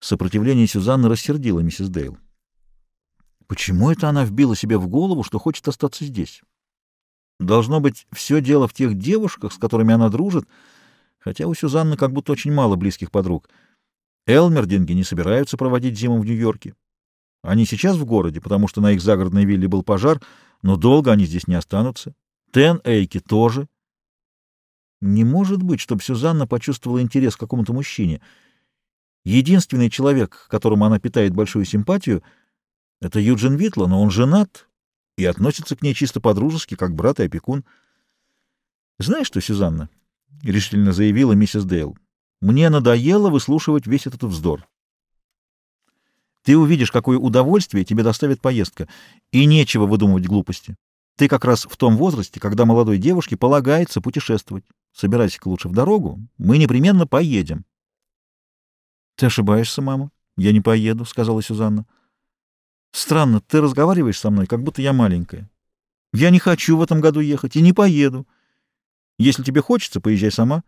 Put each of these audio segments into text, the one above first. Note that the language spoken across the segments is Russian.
Сопротивление Сюзанны рассердило миссис Дейл. Почему это она вбила себе в голову, что хочет остаться здесь? Должно быть, все дело в тех девушках, с которыми она дружит, хотя у Сюзанны как будто очень мало близких подруг. Элмердинги не собираются проводить зиму в Нью-Йорке. Они сейчас в городе, потому что на их загородной вилле был пожар, но долго они здесь не останутся. Тен Эйки тоже. Не может быть, чтобы Сюзанна почувствовала интерес к какому-то мужчине. Единственный человек, которому она питает большую симпатию, — это Юджин Витла, но он женат и относится к ней чисто по-дружески, как брат и опекун. — Знаешь что, Сюзанна? — решительно заявила миссис Дейл. — Мне надоело выслушивать весь этот вздор. Ты увидишь, какое удовольствие тебе доставит поездка, и нечего выдумывать глупости. Ты как раз в том возрасте, когда молодой девушке полагается путешествовать. Собирайся-ка лучше в дорогу, мы непременно поедем. — Ты ошибаешься, мама. Я не поеду, — сказала Сюзанна. — Странно, ты разговариваешь со мной, как будто я маленькая. Я не хочу в этом году ехать и не поеду. Если тебе хочется, поезжай сама.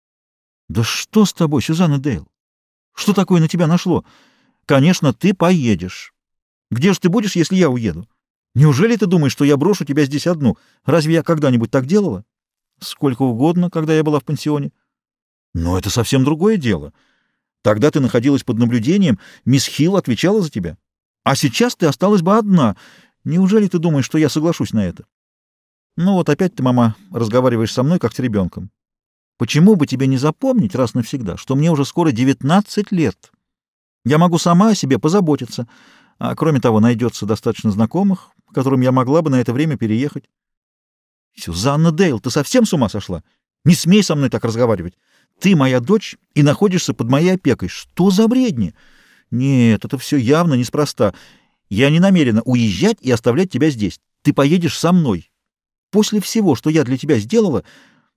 — Да что с тобой, Сюзанна Дейл? Что такое на тебя нашло? — Конечно, ты поедешь. Где же ты будешь, если я уеду? Неужели ты думаешь, что я брошу тебя здесь одну? Разве я когда-нибудь так делала? Сколько угодно, когда я была в пансионе. Но это совсем другое дело. Тогда ты находилась под наблюдением, мисс Хилл отвечала за тебя. А сейчас ты осталась бы одна. Неужели ты думаешь, что я соглашусь на это? Ну вот опять ты, мама, разговариваешь со мной, как с ребенком. Почему бы тебе не запомнить раз навсегда, что мне уже скоро девятнадцать лет?» Я могу сама о себе позаботиться, а кроме того, найдется достаточно знакомых, которым я могла бы на это время переехать. Сюзанна Дейл, ты совсем с ума сошла? Не смей со мной так разговаривать. Ты моя дочь и находишься под моей опекой. Что за бредни? Нет, это все явно неспроста. Я не намерена уезжать и оставлять тебя здесь. Ты поедешь со мной. После всего, что я для тебя сделала,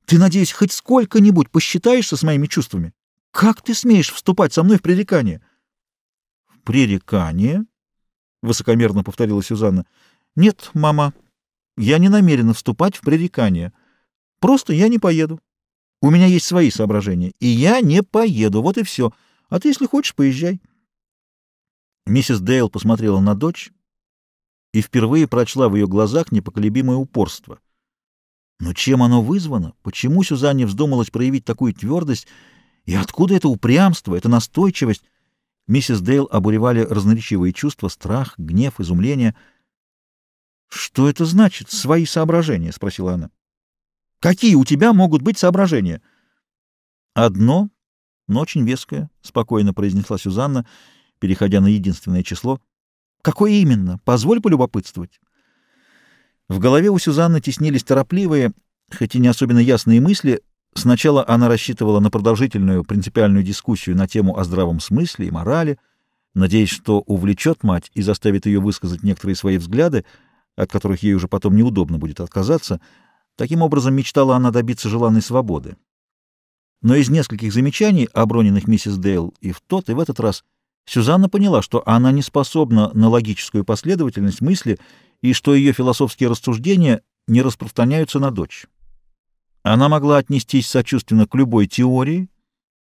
ты, надеюсь, хоть сколько-нибудь посчитаешься с моими чувствами? Как ты смеешь вступать со мной в пререкание? «Пререкание?» — высокомерно повторила Сюзанна. «Нет, мама, я не намерена вступать в пререкание. Просто я не поеду. У меня есть свои соображения, и я не поеду, вот и все. А ты, если хочешь, поезжай». Миссис Дейл посмотрела на дочь и впервые прочла в ее глазах непоколебимое упорство. Но чем оно вызвано? Почему Сюзанне вздумалось проявить такую твердость? И откуда это упрямство, эта настойчивость? Миссис Дейл обуревали разноречивые чувства, страх, гнев, изумление. «Что это значит, свои соображения?» — спросила она. «Какие у тебя могут быть соображения?» «Одно, но очень веское», — спокойно произнесла Сюзанна, переходя на единственное число. «Какое именно? Позволь полюбопытствовать». В голове у Сюзанны теснились торопливые, хоть и не особенно ясные мысли, Сначала она рассчитывала на продолжительную принципиальную дискуссию на тему о здравом смысле и морали, надеясь, что увлечет мать и заставит ее высказать некоторые свои взгляды, от которых ей уже потом неудобно будет отказаться. Таким образом, мечтала она добиться желанной свободы. Но из нескольких замечаний, оброненных миссис Дейл и в тот, и в этот раз, Сюзанна поняла, что она не способна на логическую последовательность мысли и что ее философские рассуждения не распространяются на дочь. Она могла отнестись сочувственно к любой теории,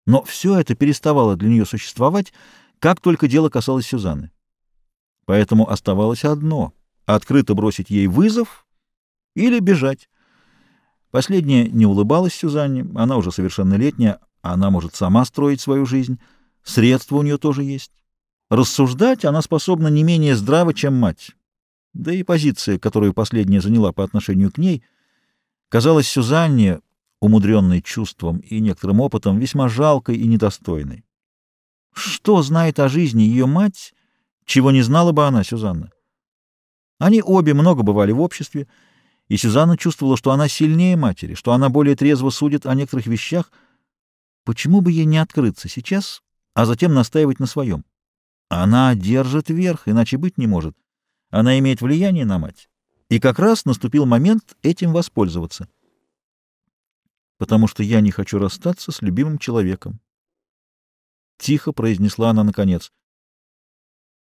но все это переставало для нее существовать, как только дело касалось Сюзанны. Поэтому оставалось одно — открыто бросить ей вызов или бежать. Последняя не улыбалась Сюзанне, она уже совершеннолетняя, она может сама строить свою жизнь, средства у нее тоже есть. Рассуждать она способна не менее здраво, чем мать. Да и позиция, которую последняя заняла по отношению к ней — казалась Сюзанне, умудренной чувством и некоторым опытом, весьма жалкой и недостойной. Что знает о жизни ее мать, чего не знала бы она, Сюзанна? Они обе много бывали в обществе, и Сюзанна чувствовала, что она сильнее матери, что она более трезво судит о некоторых вещах. Почему бы ей не открыться сейчас, а затем настаивать на своем? Она держит верх, иначе быть не может. Она имеет влияние на мать. И как раз наступил момент этим воспользоваться. «Потому что я не хочу расстаться с любимым человеком». Тихо произнесла она наконец —